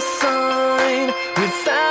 sign, without